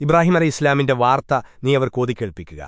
ഇബ്രാഹിം അലി ഇസ്ലാമിന്റെ വാർത്ത നീ അവർ കോതിക്കേൾപ്പിക്കുക